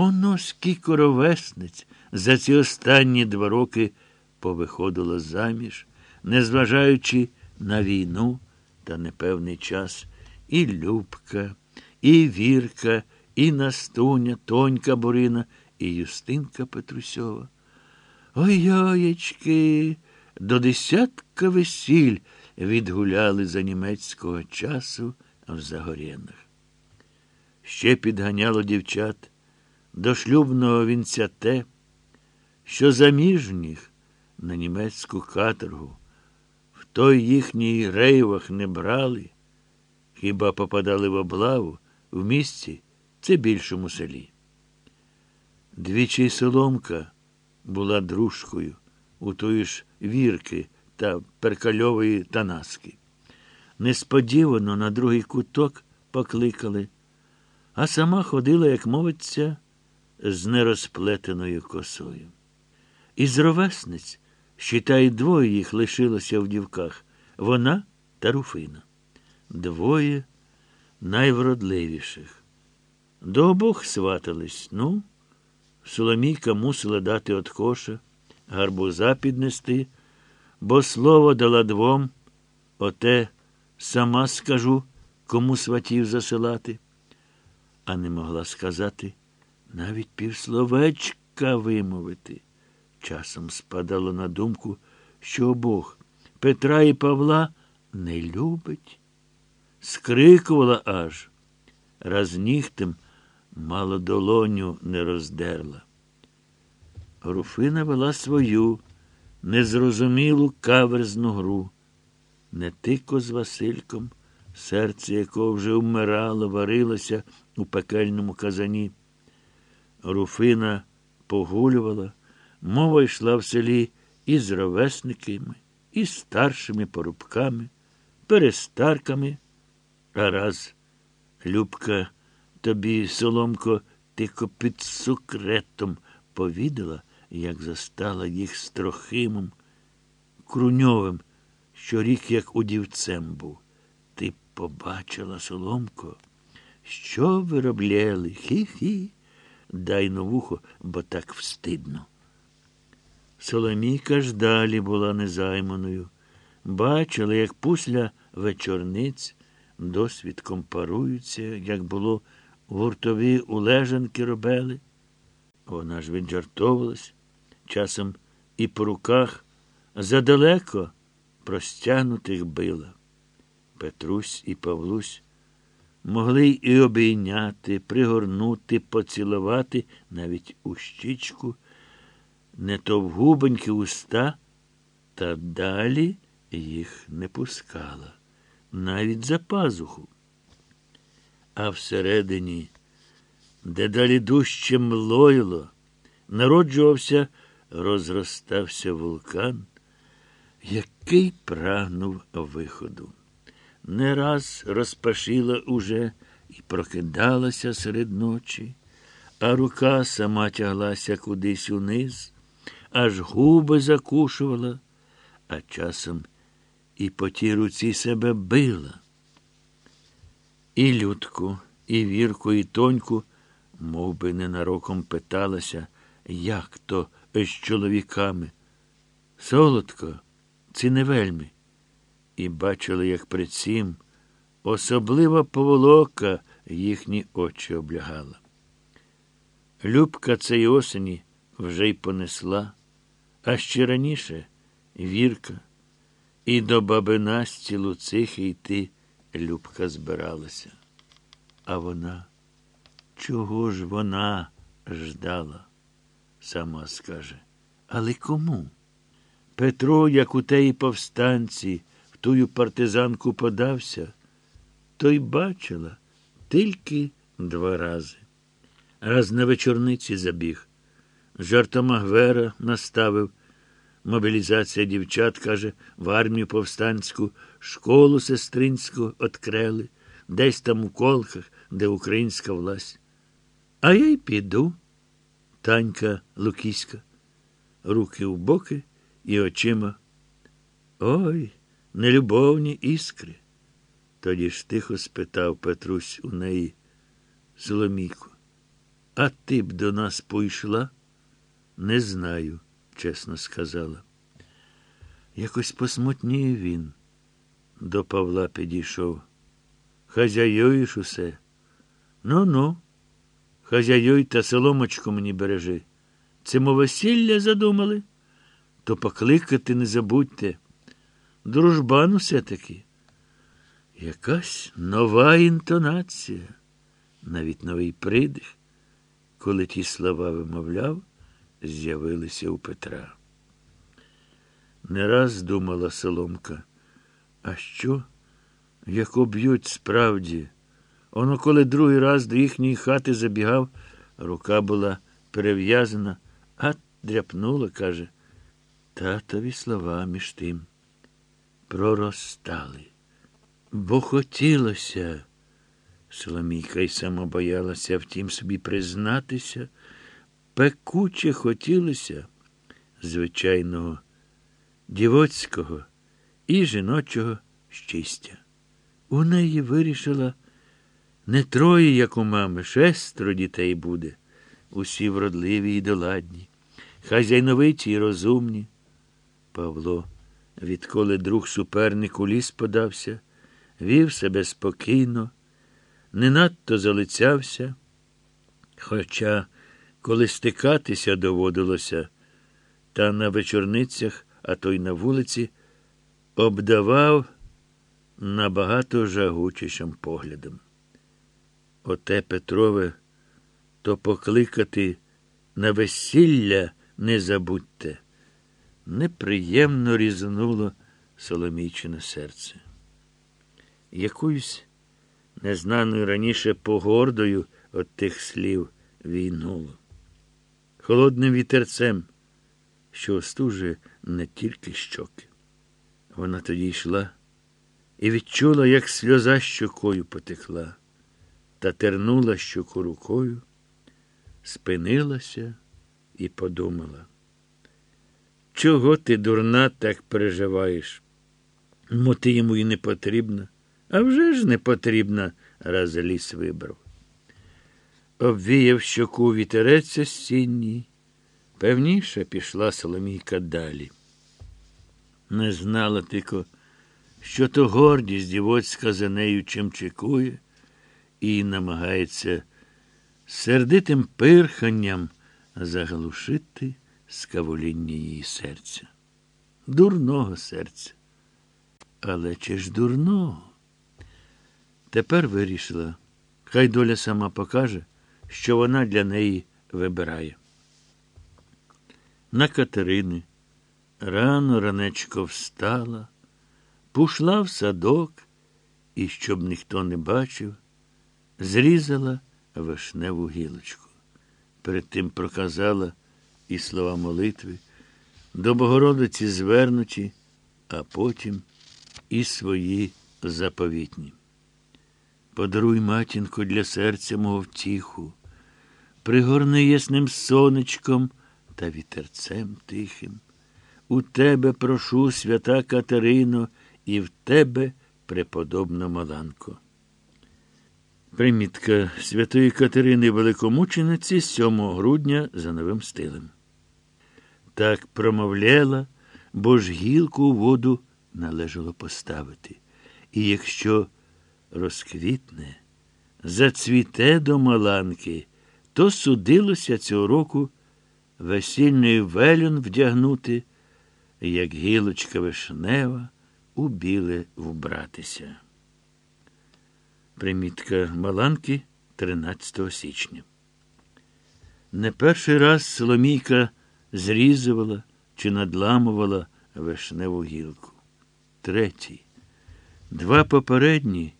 Оно скільки ровесниць за ці останні два роки повиходило заміж, незважаючи на війну та непевний час, і Любка, і Вірка, і Настуня, Тонька Борина, і Юстинка Петрусьова. Ой-ойечки, до десятка весіль відгуляли за німецького часу в Загорєнах. Ще підганяло дівчат до шлюбного вінця те, що заміжніх на німецьку каторгу в той їхній рейвах не брали, хіба попадали в облаву в місті це більшому селі. Двічі Соломка була дружкою у тої ж вірки та перкальової танаски. Несподівано на другий куток покликали, а сама ходила, як мовиться, з нерозплетеною косою. Із ровесниць, щитай, двоє їх лишилося в дівках вона та Руфина. Двоє найвродливіших. До обох сватались, ну. Соломійка мусила дати от коша, гарбуза піднести, бо слово дала двом, оте сама скажу, кому сватів засилати, а не могла сказати навіть півсловечка вимовити. Часом спадало на думку, що обох Петра і Павла не любить. Скрикувала аж, раз нігтем мало долоню не роздерла. Руфина вела свою незрозумілу каверзну гру. Не тико з Васильком, серце якого вже вмирало, варилося у пекельному казані. Руфина погулювала, мова йшла в селі і з ровесниками, і старшими порубками, перестарками, а раз Любка тобі, Соломко, тихо під сукретом повідала, як застала їх з Трохимом, Круньовим, що рік як удівцем був. Ти побачила, Соломко, що виробляли? Хі-хі. Дай на вухо, бо так встидно. Соломійка ж далі була незайманою. Бачила, як пусля вечорниць досвідком паруються, як було гуртові улежанки робили. Вона ж віджартовувалась, часом і по руках задалеко простягнутих била. Петрусь і Павлусь могли і обійняти, пригорнути, поцілувати навіть у щічку, не то в губоньки уста, та далі їх не пускала, навіть за пазуху. А всередині, де далі дужче млойло, народжувався, розростався вулкан, який прагнув виходу не раз розпашила уже і прокидалася серед ночі, а рука сама тяглася кудись униз, аж губи закушувала, а часом і по тій руці себе била. І Людку, і Вірку, і тоньку мов би, ненароком питалася, як то з чоловіками. Солодко, ці не вельми і бачили, як при цім особлива поволока їхні очі облягала. Любка цієї осені вже й понесла, а ще раніше Вірка, і до баби Насті Луцихи йти Любка збиралася. А вона, чого ж вона ждала? Сама скаже. Але кому? Петро, як у теї повстанці, тую партизанку подався, то й бачила тільки два рази. Раз на вечорниці забіг. Жартома Гвера наставив. Мобілізація дівчат, каже, в армію повстанську, школу сестринську открели, десь там у колках, де українська власть. А я й піду. Танька Лукіська, руки в боки і очима. Ой, нелюбовні іскри. Тоді ж тихо спитав Петрусь у неї Соломійку. А ти б до нас пойшла? Не знаю, чесно сказала. Якось посмутніє він. До Павла підійшов. Хазяюєш усе. Ну ну, хазяюй та соломочку мені бережи. Це мо весілля задумали? То покликати не забудьте. Дружбан все таки. Якась нова інтонація, навіть новий придих, коли ті слова вимовляв, з'явилися у Петра. Не раз думала Соломка, а що, як об'ють справді? Оно, коли другий раз до їхньої хати забігав, рука була перев'язана, а дряпнула, каже, татові слова між тим проростали. Бо хотілося, Соломійка й сама боялася втім собі признатися, пекуче хотілося звичайного дівоцького і жіночого щастя. У неї вирішила не троє, як у мами, шестеро дітей буде, усі вродливі і доладні, хазяйновиті й розумні. Павло, відколи друг суперник у ліс подався, вів себе спокійно, не надто залицявся, хоча, коли стикатися доводилося, та на вечорницях, а то й на вулиці, обдавав набагато жагучішим поглядом. Оте Петрове, то покликати на весілля не забудьте. Неприємно різнуло Соломійчине серце. Якоюсь незнаною раніше погордою от тих слів війнуло. Холодним вітерцем, що остужує не тільки щоки. Вона тоді йшла і відчула, як сльоза щокою потекла, та тернула щоку рукою, спинилася і подумала. Чого ти, дурна, так переживаєш? Мо ти йому і не потрібна. А вже ж не потрібна, раз ліс вибрав. Обвіяв щоку вітерець осінній. Певніше пішла Соломійка далі. Не знала тільки, що то гордість дівоцька за нею чим чекує, і намагається сердитим пирханням заглушити скавоління її серця. Дурного серця. Але чи ж дурного? Тепер вирішила, хай доля сама покаже, що вона для неї вибирає. На Катерини рано ранечко встала, пішла в садок і, щоб ніхто не бачив, зрізала вишневу гілочку. Перед тим проказала і слова молитви, до Богородиці звернуті, а потім і свої заповітні. Подаруй, матінко, для серця мого втіху, пригорни ясним сонечком та вітерцем тихим. У тебе прошу, свята Катерино, і в тебе преподобна Маланко. Примітка святої Катерини Великомучениці 7 грудня за новим стилем. Так промовляла, бо ж гілку у воду належало поставити. І якщо розквітне, зацвіте до Маланки, то судилося цього року весільний велюн вдягнути, як гілочка вишнева, у біле вбратися. Примітка Маланки 13 січня. Не перший раз Соломійка зрізувала чи надламувала вишневу гілку. Третій. Два попередні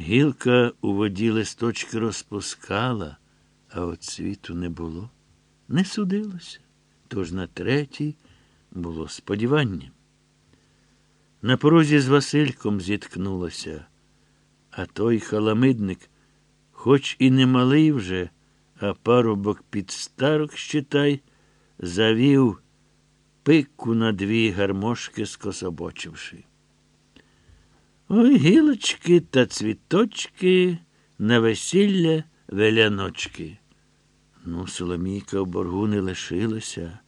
гілка у воді листочки розпускала, а от світу не було. Не судилося. Тож на третій було сподівання. На порозі з Васильком зіткнулася, а той халамидник, хоч і не малий вже, а парубок під старок, щитай, завів пику на дві гармошки скособочивши. Ой, гілочки та цвіточки на весілля веляночки. Ну, Соломійка в боргу не лишилася.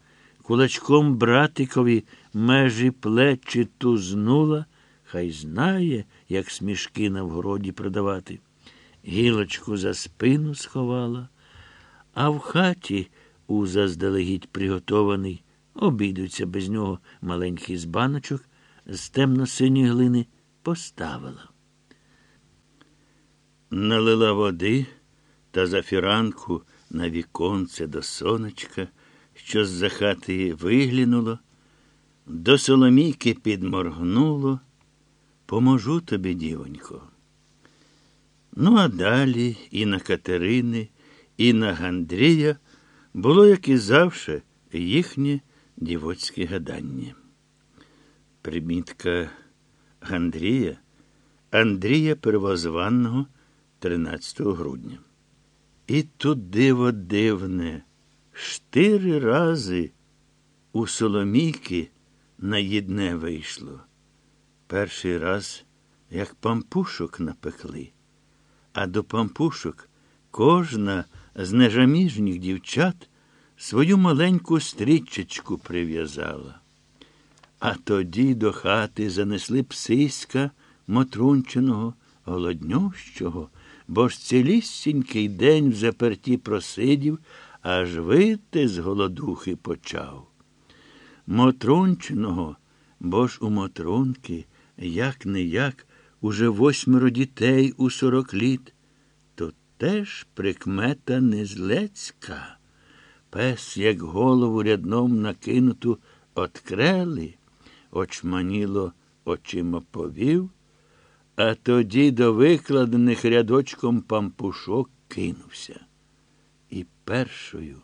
Кулачком братикові межі плечі тузнула, хай знає, як смішки на вгороді продавати. Гілочку за спину сховала, а в хаті у заздалегідь приготований, обійдуться без нього маленький з баночок, з темно-синьої глини поставила. Налила води та за фіранку на віконце до сонечка, що з-за хати виглянуло, до Соломійки підморгнуло. Поможу тобі, дівонько. Ну, а далі і на Катерини, і на Гандрія було, як і завше, їхнє дівоцьке гадання. Примітка Гандрія Андрія Первозванного 13 грудня. І тут диво дивне, штири рази у Соломійки на їдне вийшло. Перший раз, як пампушок напекли, а до пампушок кожна з нежаміжніх дівчат свою маленьку стрічечку прив'язала. А тоді до хати занесли псиська Мотрунчиного, голоднющого, бо ж цілісінький день в заперті просидів, аж вити з голодухи почав. Мотрунчиного, бо ж у Мотрунки, як не як, уже восьмеро дітей у сорок літ, теж прикмета незлецька. Пес, як голову рядном накинуту, открели, очманіло очима повів, а тоді до викладених рядочком пампушок кинувся. І першою